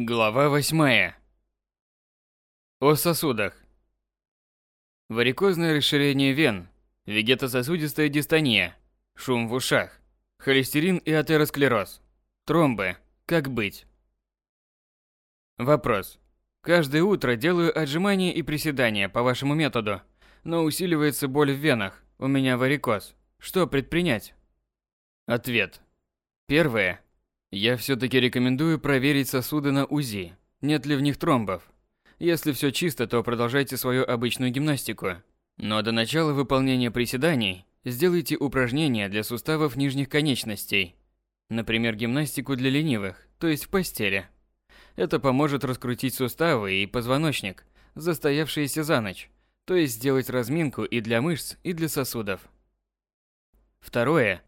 Глава 8. О сосудах. Варикозное расширение вен, вегетососудистая дистония, шум в ушах, холестерин и атеросклероз, тромбы. Как быть? Вопрос. Каждое утро делаю отжимания и приседания по вашему методу, но усиливается боль в венах. У меня варикоз. Что предпринять? Ответ. Первое. Я все-таки рекомендую проверить сосуды на УЗИ, нет ли в них тромбов. Если все чисто, то продолжайте свою обычную гимнастику. Но до начала выполнения приседаний сделайте упражнения для суставов нижних конечностей. Например, гимнастику для ленивых, то есть в постели. Это поможет раскрутить суставы и позвоночник, застоявшиеся за ночь, то есть сделать разминку и для мышц, и для сосудов. Второе.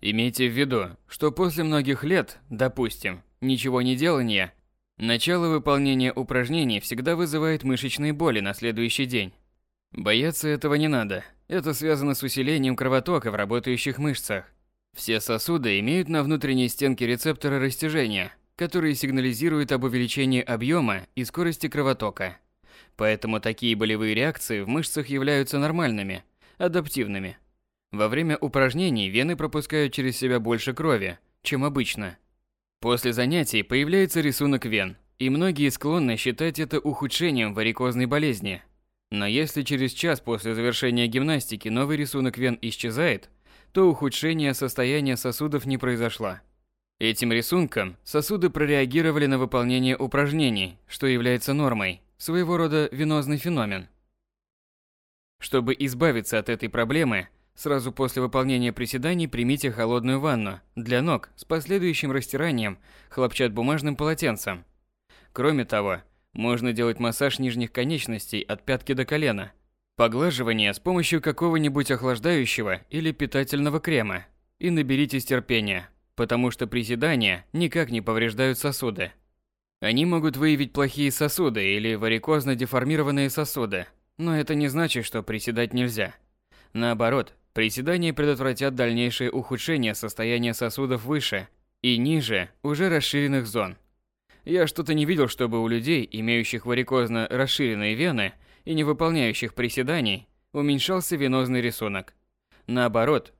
Имейте в виду, что после многих лет, допустим, ничего не делания, начало выполнения упражнений всегда вызывает мышечные боли на следующий день. Бояться этого не надо. Это связано с усилением кровотока в работающих мышцах. Все сосуды имеют на внутренней стенке рецепторы растяжения, которые сигнализируют об увеличении объема и скорости кровотока. Поэтому такие болевые реакции в мышцах являются нормальными, адаптивными. Во время упражнений вены пропускают через себя больше крови, чем обычно. После занятий появляется рисунок вен, и многие склонны считать это ухудшением варикозной болезни. Но если через час после завершения гимнастики новый рисунок вен исчезает, то ухудшение состояния сосудов не произошло. Этим рисунком сосуды прореагировали на выполнение упражнений, что является нормой, своего рода венозный феномен. Чтобы избавиться от этой проблемы, Сразу после выполнения приседаний примите холодную ванну для ног с последующим растиранием хлопчат-бумажным полотенцем. Кроме того, можно делать массаж нижних конечностей от пятки до колена. Поглаживание с помощью какого-нибудь охлаждающего или питательного крема. И наберитесь терпения, потому что приседания никак не повреждают сосуды. Они могут выявить плохие сосуды или варикозно деформированные сосуды, но это не значит, что приседать нельзя. Наоборот, Приседания предотвратят дальнейшее ухудшение состояния сосудов выше и ниже уже расширенных зон. Я что-то не видел, чтобы у людей, имеющих варикозно расширенные вены и не выполняющих приседаний, уменьшался венозный рисунок. Наоборот,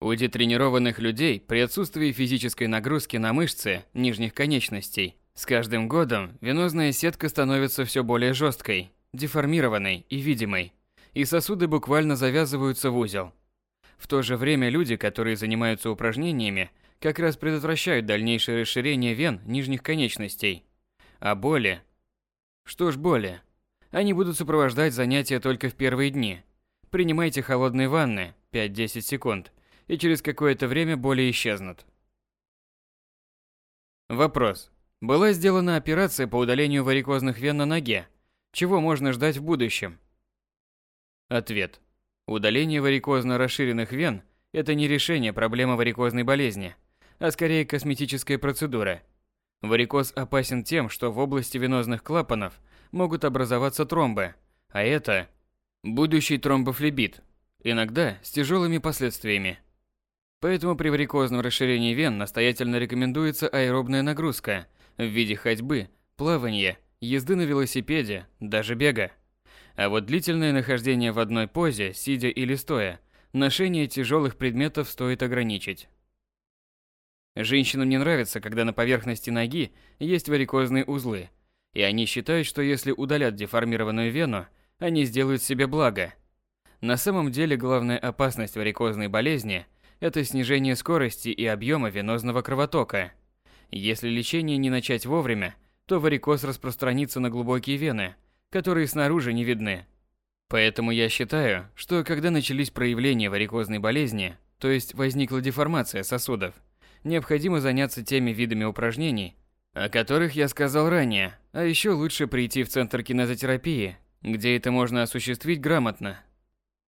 у детренированных людей при отсутствии физической нагрузки на мышцы нижних конечностей с каждым годом венозная сетка становится все более жесткой, деформированной и видимой, и сосуды буквально завязываются в узел. В то же время люди, которые занимаются упражнениями, как раз предотвращают дальнейшее расширение вен нижних конечностей. А боли? Что ж боли? Они будут сопровождать занятия только в первые дни. Принимайте холодные ванны 5-10 секунд, и через какое-то время боли исчезнут. Вопрос. Была сделана операция по удалению варикозных вен на ноге. Чего можно ждать в будущем? Ответ. Удаление варикозно расширенных вен – это не решение проблемы варикозной болезни, а скорее косметическая процедура. Варикоз опасен тем, что в области венозных клапанов могут образоваться тромбы, а это будущий тромбофлебит, иногда с тяжелыми последствиями. Поэтому при варикозном расширении вен настоятельно рекомендуется аэробная нагрузка в виде ходьбы, плавания, езды на велосипеде, даже бега. А вот длительное нахождение в одной позе, сидя или стоя, ношение тяжелых предметов стоит ограничить. Женщинам не нравится, когда на поверхности ноги есть варикозные узлы, и они считают, что если удалят деформированную вену, они сделают себе благо. На самом деле главная опасность варикозной болезни – это снижение скорости и объема венозного кровотока. Если лечение не начать вовремя, то варикоз распространится на глубокие вены – которые снаружи не видны. Поэтому я считаю, что когда начались проявления варикозной болезни, то есть возникла деформация сосудов, необходимо заняться теми видами упражнений, о которых я сказал ранее, а еще лучше прийти в центр кинезотерапии, где это можно осуществить грамотно.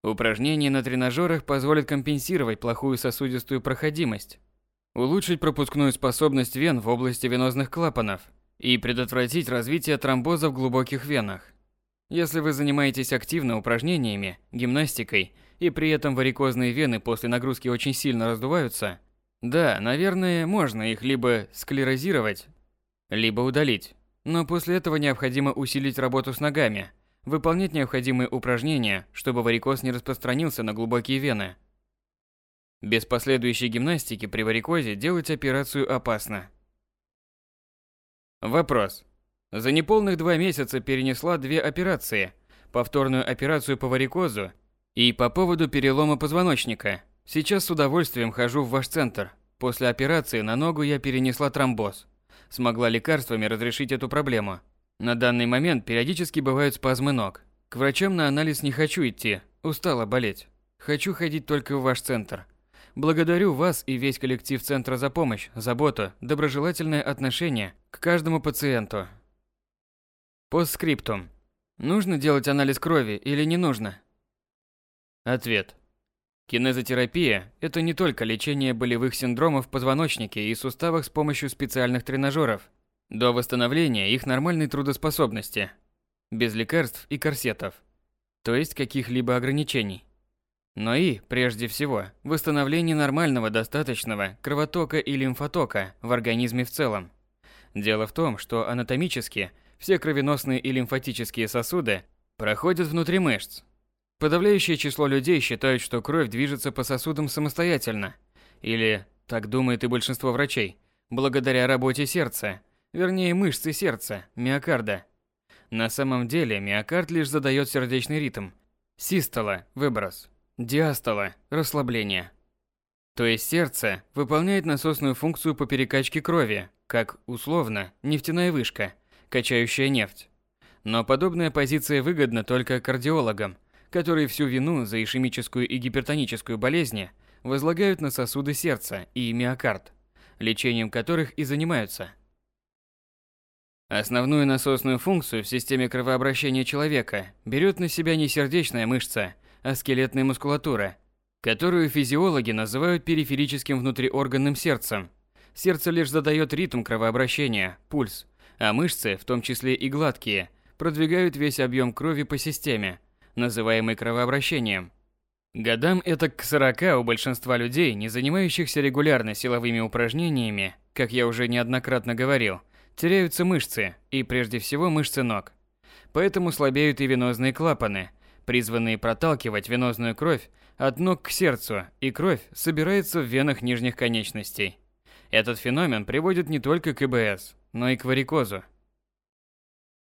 Упражнения на тренажерах позволят компенсировать плохую сосудистую проходимость, улучшить пропускную способность вен в области венозных клапанов – и предотвратить развитие тромбоза в глубоких венах. Если вы занимаетесь активно упражнениями, гимнастикой, и при этом варикозные вены после нагрузки очень сильно раздуваются, да, наверное, можно их либо склерозировать, либо удалить. Но после этого необходимо усилить работу с ногами, выполнять необходимые упражнения, чтобы варикоз не распространился на глубокие вены. Без последующей гимнастики при варикозе делать операцию опасно. Вопрос. За неполных два месяца перенесла две операции. Повторную операцию по варикозу и по поводу перелома позвоночника. Сейчас с удовольствием хожу в ваш центр. После операции на ногу я перенесла тромбоз. Смогла лекарствами разрешить эту проблему. На данный момент периодически бывают спазмы ног. К врачам на анализ не хочу идти, устала болеть. Хочу ходить только в ваш центр. Благодарю вас и весь коллектив Центра за помощь, заботу, доброжелательное отношение к каждому пациенту. Постскриптум. Нужно делать анализ крови или не нужно? Ответ. Кинезотерапия – это не только лечение болевых синдромов в позвоночнике и суставах с помощью специальных тренажеров, до восстановления их нормальной трудоспособности, без лекарств и корсетов, то есть каких-либо ограничений но и, прежде всего, восстановление нормального достаточного кровотока и лимфотока в организме в целом. Дело в том, что анатомически все кровеносные и лимфатические сосуды проходят внутри мышц. Подавляющее число людей считают, что кровь движется по сосудам самостоятельно, или, так думает и большинство врачей, благодаря работе сердца, вернее мышцы сердца, миокарда. На самом деле миокард лишь задает сердечный ритм, систола – выброс, Диастола – расслабление. То есть сердце выполняет насосную функцию по перекачке крови, как, условно, нефтяная вышка, качающая нефть. Но подобная позиция выгодна только кардиологам, которые всю вину за ишемическую и гипертоническую болезни возлагают на сосуды сердца и миокард, лечением которых и занимаются. Основную насосную функцию в системе кровообращения человека берет на себя не сердечная мышца – а скелетная мускулатура, которую физиологи называют периферическим внутриорганным сердцем. Сердце лишь задает ритм кровообращения, пульс, а мышцы, в том числе и гладкие, продвигают весь объем крови по системе, называемой кровообращением. Годам это к 40 у большинства людей, не занимающихся регулярно силовыми упражнениями, как я уже неоднократно говорил, теряются мышцы, и прежде всего мышцы ног. Поэтому слабеют и венозные клапаны, призванные проталкивать венозную кровь от ног к сердцу, и кровь собирается в венах нижних конечностей. Этот феномен приводит не только к ИБС, но и к варикозу.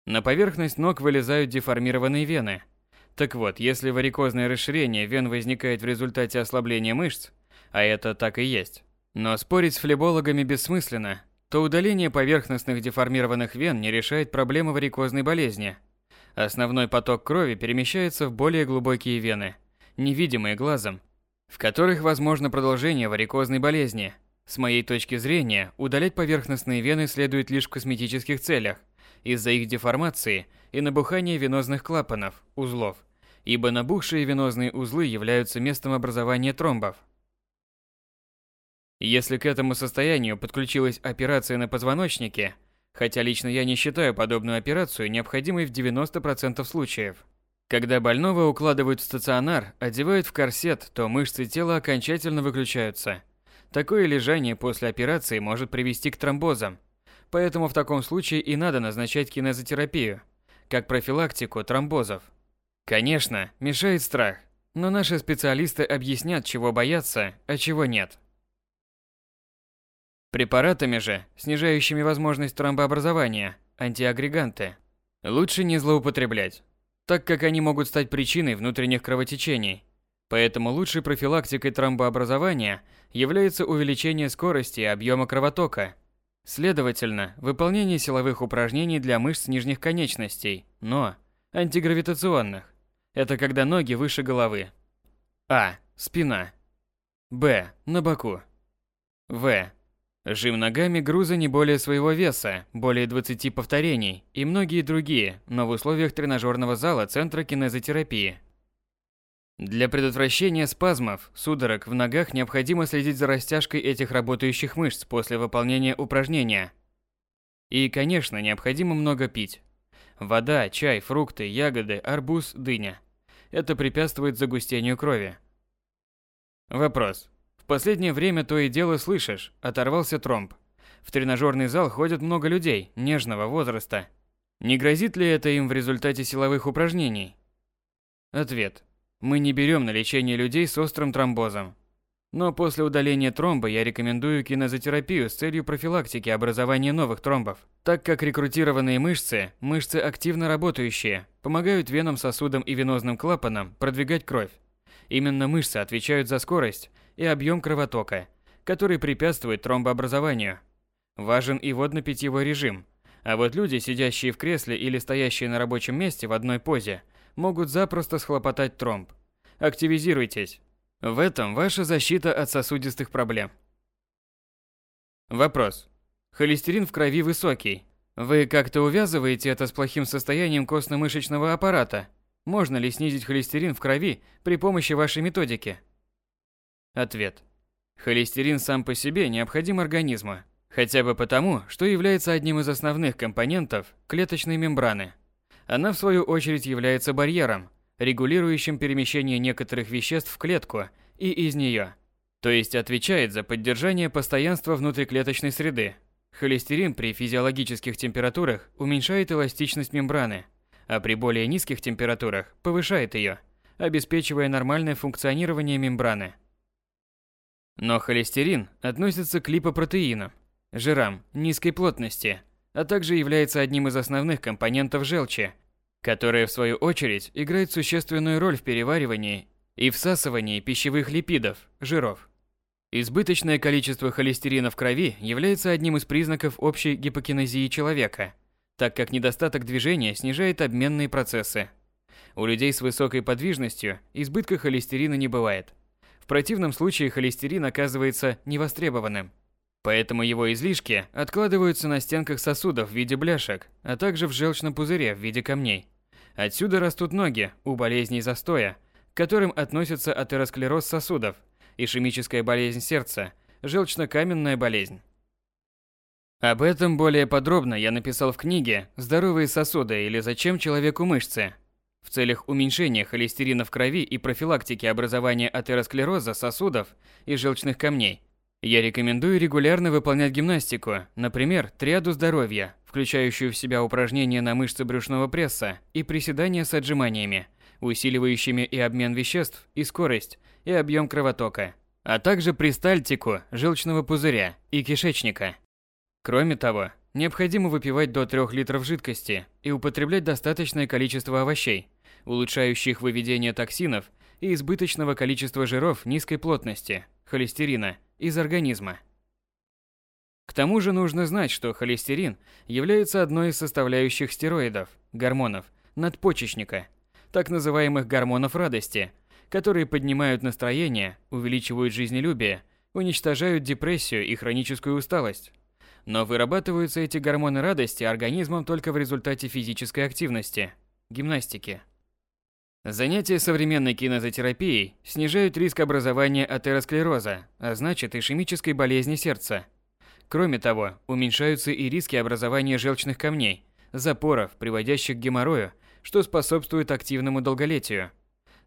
На поверхность ног вылезают деформированные вены. Так вот, если варикозное расширение вен возникает в результате ослабления мышц, а это так и есть, но спорить с флебологами бессмысленно, то удаление поверхностных деформированных вен не решает проблемы варикозной болезни – Основной поток крови перемещается в более глубокие вены, невидимые глазом, в которых возможно продолжение варикозной болезни. С моей точки зрения, удалять поверхностные вены следует лишь в косметических целях, из-за их деформации и набухания венозных клапанов, узлов, ибо набухшие венозные узлы являются местом образования тромбов. Если к этому состоянию подключилась операция на позвоночнике – Хотя лично я не считаю подобную операцию необходимой в 90% случаев. Когда больного укладывают в стационар, одевают в корсет, то мышцы тела окончательно выключаются. Такое лежание после операции может привести к тромбозам. Поэтому в таком случае и надо назначать кинезотерапию, как профилактику тромбозов. Конечно, мешает страх, но наши специалисты объяснят, чего бояться, а чего нет. Препаратами же, снижающими возможность тромбообразования, антиагреганты, лучше не злоупотреблять, так как они могут стать причиной внутренних кровотечений. Поэтому лучшей профилактикой тромбообразования является увеличение скорости и объема кровотока. Следовательно, выполнение силовых упражнений для мышц нижних конечностей, но антигравитационных. Это когда ноги выше головы. А. Спина. Б. На боку. В. Жим ногами груза не более своего веса, более 20 повторений и многие другие, но в условиях тренажерного зала Центра кинезотерапии. Для предотвращения спазмов, судорог в ногах необходимо следить за растяжкой этих работающих мышц после выполнения упражнения. И, конечно, необходимо много пить. Вода, чай, фрукты, ягоды, арбуз, дыня. Это препятствует загустению крови. Вопрос. Последнее время то и дело слышишь, оторвался тромб. В тренажерный зал ходят много людей нежного возраста. Не грозит ли это им в результате силовых упражнений? Ответ. Мы не берем на лечение людей с острым тромбозом. Но после удаления тромба я рекомендую кинезотерапию с целью профилактики образования новых тромбов, так как рекрутированные мышцы, мышцы активно работающие, помогают венам, сосудам и венозным клапанам продвигать кровь. Именно мышцы отвечают за скорость и объем кровотока, который препятствует тромбообразованию. Важен и водно-питьевой режим. А вот люди, сидящие в кресле или стоящие на рабочем месте в одной позе, могут запросто схлопотать тромб. Активизируйтесь. В этом ваша защита от сосудистых проблем. Вопрос. Холестерин в крови высокий. Вы как-то увязываете это с плохим состоянием костно-мышечного аппарата? Можно ли снизить холестерин в крови при помощи вашей методики? Ответ. Холестерин сам по себе необходим организму, хотя бы потому, что является одним из основных компонентов клеточной мембраны. Она в свою очередь является барьером, регулирующим перемещение некоторых веществ в клетку и из нее, то есть отвечает за поддержание постоянства внутриклеточной среды. Холестерин при физиологических температурах уменьшает эластичность мембраны, а при более низких температурах повышает ее, обеспечивая нормальное функционирование мембраны. Но холестерин относится к липопротеинам, жирам низкой плотности, а также является одним из основных компонентов желчи, которая в свою очередь играет существенную роль в переваривании и всасывании пищевых липидов, жиров. Избыточное количество холестерина в крови является одним из признаков общей гипокинезии человека, так как недостаток движения снижает обменные процессы. У людей с высокой подвижностью избытка холестерина не бывает. Противном случае холестерин оказывается невостребованным. Поэтому его излишки откладываются на стенках сосудов в виде бляшек, а также в желчном пузыре в виде камней. Отсюда растут ноги у болезней застоя, к которым относятся атеросклероз сосудов, ишемическая болезнь сердца, желчно-каменная болезнь. Об этом более подробно я написал в книге «Здоровые сосуды» или «Зачем человеку мышцы?». В целях уменьшения холестерина в крови и профилактики образования атеросклероза сосудов и желчных камней я рекомендую регулярно выполнять гимнастику, например, триаду здоровья, включающую в себя упражнения на мышцы брюшного пресса и приседания с отжиманиями, усиливающими и обмен веществ, и скорость, и объем кровотока, а также пристальтику желчного пузыря и кишечника. Кроме того, необходимо выпивать до 3 литров жидкости и употреблять достаточное количество овощей, улучшающих выведение токсинов и избыточного количества жиров низкой плотности, холестерина, из организма. К тому же нужно знать, что холестерин является одной из составляющих стероидов, гормонов, надпочечника, так называемых гормонов радости, которые поднимают настроение, увеличивают жизнелюбие, уничтожают депрессию и хроническую усталость. Но вырабатываются эти гормоны радости организмом только в результате физической активности, гимнастики. Занятия современной кинезотерапией снижают риск образования атеросклероза, а значит ишемической болезни сердца. Кроме того, уменьшаются и риски образования желчных камней, запоров, приводящих к геморрою, что способствует активному долголетию.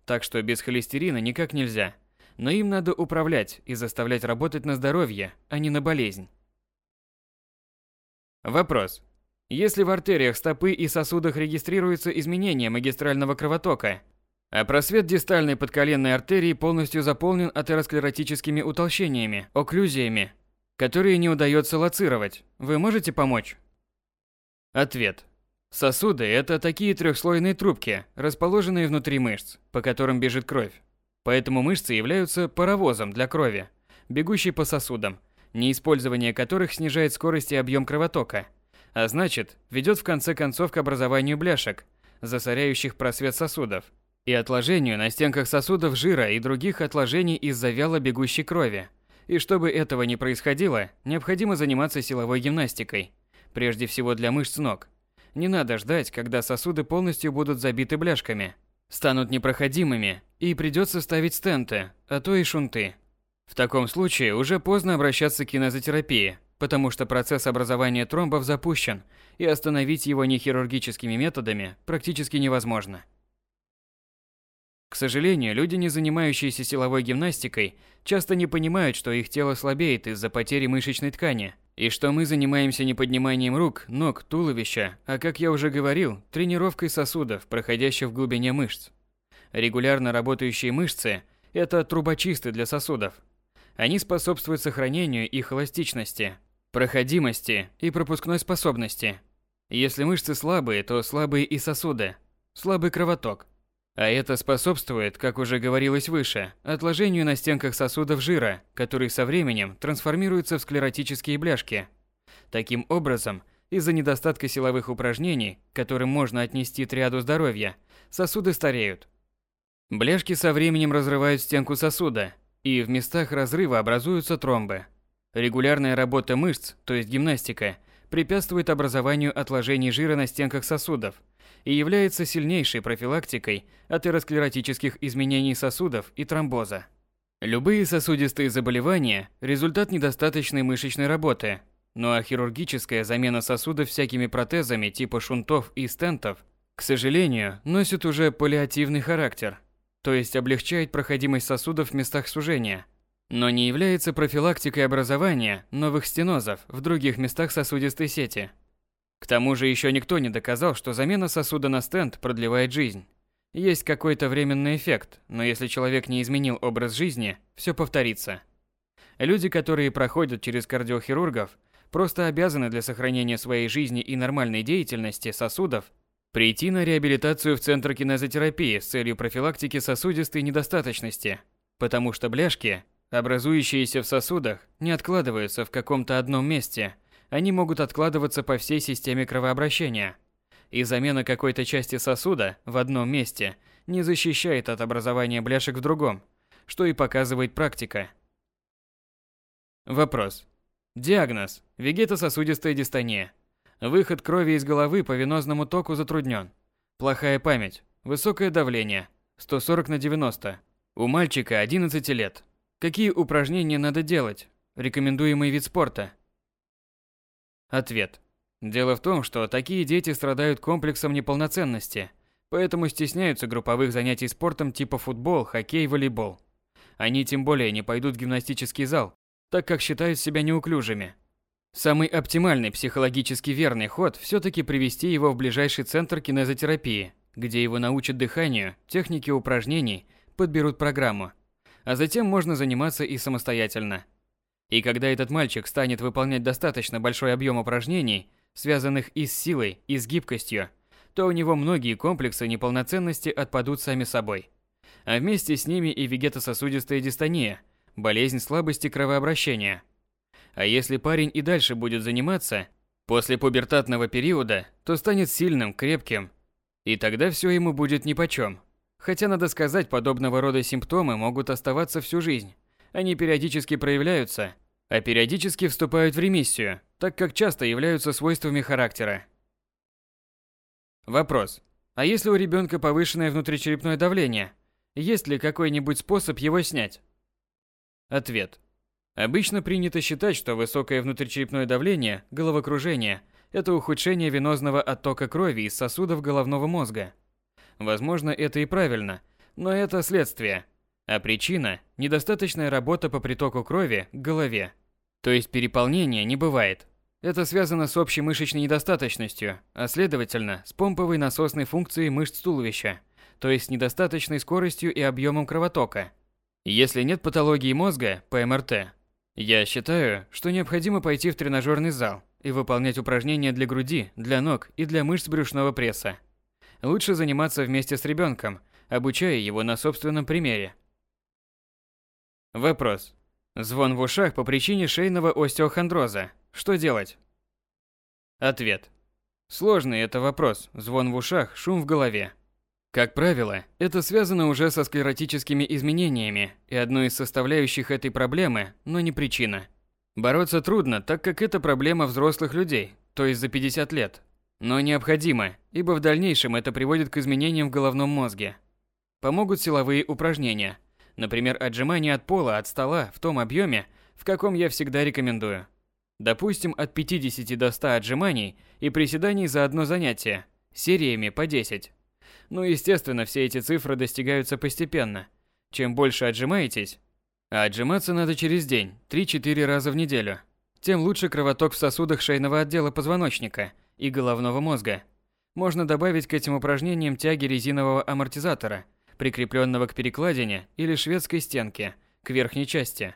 Так что без холестерина никак нельзя. Но им надо управлять и заставлять работать на здоровье, а не на болезнь. Вопрос. Если в артериях стопы и сосудах регистрируются изменения магистрального кровотока, а просвет дистальной подколенной артерии полностью заполнен атеросклеротическими утолщениями, окклюзиями, которые не удается лоцировать, вы можете помочь? Ответ. Сосуды – это такие трехслойные трубки, расположенные внутри мышц, по которым бежит кровь. Поэтому мышцы являются паровозом для крови, бегущей по сосудам, неиспользование которых снижает скорость и объем кровотока – а значит, ведет в конце концов к образованию бляшек, засоряющих просвет сосудов, и отложению на стенках сосудов жира и других отложений из-за вяло бегущей крови. И чтобы этого не происходило, необходимо заниматься силовой гимнастикой, прежде всего для мышц ног. Не надо ждать, когда сосуды полностью будут забиты бляшками, станут непроходимыми, и придется ставить стенты, а то и шунты. В таком случае уже поздно обращаться к кинезотерапии, потому что процесс образования тромбов запущен, и остановить его нехирургическими методами практически невозможно. К сожалению, люди, не занимающиеся силовой гимнастикой, часто не понимают, что их тело слабеет из-за потери мышечной ткани, И что мы занимаемся не подниманием рук, ног, туловища, а, как я уже говорил, тренировкой сосудов, проходящих в глубине мышц. Регулярно работающие мышцы – это трубочисты для сосудов. Они способствуют сохранению их эластичности, проходимости и пропускной способности. Если мышцы слабые, то слабые и сосуды, слабый кровоток. А это способствует, как уже говорилось выше, отложению на стенках сосудов жира, который со временем трансформируется в склеротические бляшки. Таким образом, из-за недостатка силовых упражнений, которым можно отнести триаду здоровья, сосуды стареют. Бляшки со временем разрывают стенку сосуда, и в местах разрыва образуются тромбы. Регулярная работа мышц, то есть гимнастика, препятствует образованию отложений жира на стенках сосудов – и является сильнейшей профилактикой атеросклеротических изменений сосудов и тромбоза. Любые сосудистые заболевания – результат недостаточной мышечной работы, ну а хирургическая замена сосудов всякими протезами типа шунтов и стентов, к сожалению, носит уже паллиативный характер, то есть облегчает проходимость сосудов в местах сужения, но не является профилактикой образования новых стенозов в других местах сосудистой сети – к тому же еще никто не доказал, что замена сосуда на стенд продлевает жизнь. Есть какой-то временный эффект, но если человек не изменил образ жизни, все повторится. Люди, которые проходят через кардиохирургов, просто обязаны для сохранения своей жизни и нормальной деятельности сосудов прийти на реабилитацию в Центр кинезотерапии с целью профилактики сосудистой недостаточности, потому что бляшки, образующиеся в сосудах, не откладываются в каком-то одном месте – они могут откладываться по всей системе кровообращения. И замена какой-то части сосуда в одном месте не защищает от образования бляшек в другом, что и показывает практика. Вопрос. Диагноз. Вегетососудистая дистония. Выход крови из головы по венозному току затруднен. Плохая память. Высокое давление. 140 на 90. У мальчика 11 лет. Какие упражнения надо делать? Рекомендуемый вид спорта – Ответ. Дело в том, что такие дети страдают комплексом неполноценности, поэтому стесняются групповых занятий спортом типа футбол, хоккей, волейбол. Они тем более не пойдут в гимнастический зал, так как считают себя неуклюжими. Самый оптимальный психологически верный ход все-таки привести его в ближайший центр кинезотерапии, где его научат дыханию, технике упражнений, подберут программу. А затем можно заниматься и самостоятельно. И когда этот мальчик станет выполнять достаточно большой объем упражнений, связанных и с силой, и с гибкостью, то у него многие комплексы неполноценности отпадут сами собой. А вместе с ними и вегетососудистая дистония, болезнь слабости кровообращения. А если парень и дальше будет заниматься, после пубертатного периода, то станет сильным, крепким. И тогда все ему будет нипочем. Хотя, надо сказать, подобного рода симптомы могут оставаться всю жизнь. Они периодически проявляются, а периодически вступают в ремиссию, так как часто являются свойствами характера. Вопрос. А если у ребенка повышенное внутричерепное давление, есть ли какой-нибудь способ его снять? Ответ. Обычно принято считать, что высокое внутричерепное давление, головокружение – это ухудшение венозного оттока крови из сосудов головного мозга. Возможно, это и правильно, но это следствие – а причина – недостаточная работа по притоку крови к голове. То есть переполнения не бывает. Это связано с общей мышечной недостаточностью, а следовательно, с помповой насосной функцией мышц туловища, то есть с недостаточной скоростью и объемом кровотока. Если нет патологии мозга, ПМРТ, я считаю, что необходимо пойти в тренажерный зал и выполнять упражнения для груди, для ног и для мышц брюшного пресса. Лучше заниматься вместе с ребенком, обучая его на собственном примере. Вопрос. Звон в ушах по причине шейного остеохондроза. Что делать? Ответ. Сложный это вопрос. Звон в ушах, шум в голове. Как правило, это связано уже со склеротическими изменениями и одной из составляющих этой проблемы, но не причина. Бороться трудно, так как это проблема взрослых людей, то есть за 50 лет. Но необходимо, ибо в дальнейшем это приводит к изменениям в головном мозге. Помогут силовые упражнения – Например, отжимания от пола, от стола в том объеме, в каком я всегда рекомендую. Допустим, от 50 до 100 отжиманий и приседаний за одно занятие, сериями по 10. Ну, естественно, все эти цифры достигаются постепенно. Чем больше отжимаетесь, а отжиматься надо через день, 3-4 раза в неделю, тем лучше кровоток в сосудах шейного отдела позвоночника и головного мозга. Можно добавить к этим упражнениям тяги резинового амортизатора, прикрепленного к перекладине или шведской стенке, к верхней части.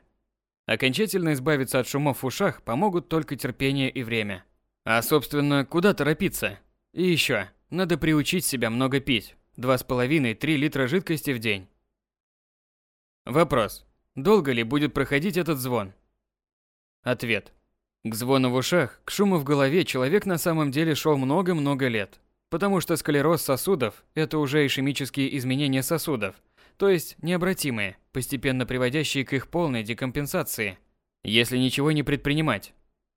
Окончательно избавиться от шумов в ушах помогут только терпение и время. А, собственно, куда торопиться? И еще, надо приучить себя много пить. 2,5-3 литра жидкости в день. Вопрос. Долго ли будет проходить этот звон? Ответ. К звону в ушах, к шуму в голове человек на самом деле шел много-много лет. Потому что склероз сосудов – это уже ишемические изменения сосудов, то есть необратимые, постепенно приводящие к их полной декомпенсации, если ничего не предпринимать.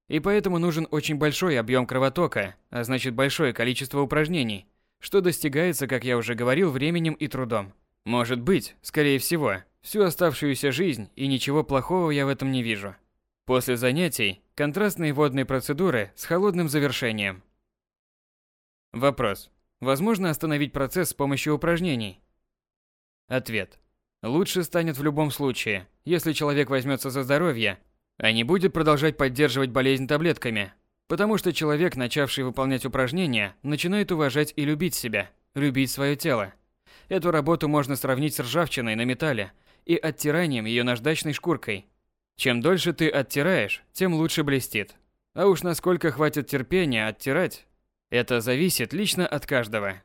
И поэтому нужен очень большой объем кровотока, а значит большое количество упражнений, что достигается, как я уже говорил, временем и трудом. Может быть, скорее всего, всю оставшуюся жизнь, и ничего плохого я в этом не вижу. После занятий – контрастные водные процедуры с холодным завершением. Вопрос. Возможно остановить процесс с помощью упражнений? Ответ. Лучше станет в любом случае, если человек возьмется за здоровье, а не будет продолжать поддерживать болезнь таблетками. Потому что человек, начавший выполнять упражнения, начинает уважать и любить себя, любить свое тело. Эту работу можно сравнить с ржавчиной на металле и оттиранием ее наждачной шкуркой. Чем дольше ты оттираешь, тем лучше блестит. А уж насколько хватит терпения оттирать, это зависит лично от каждого.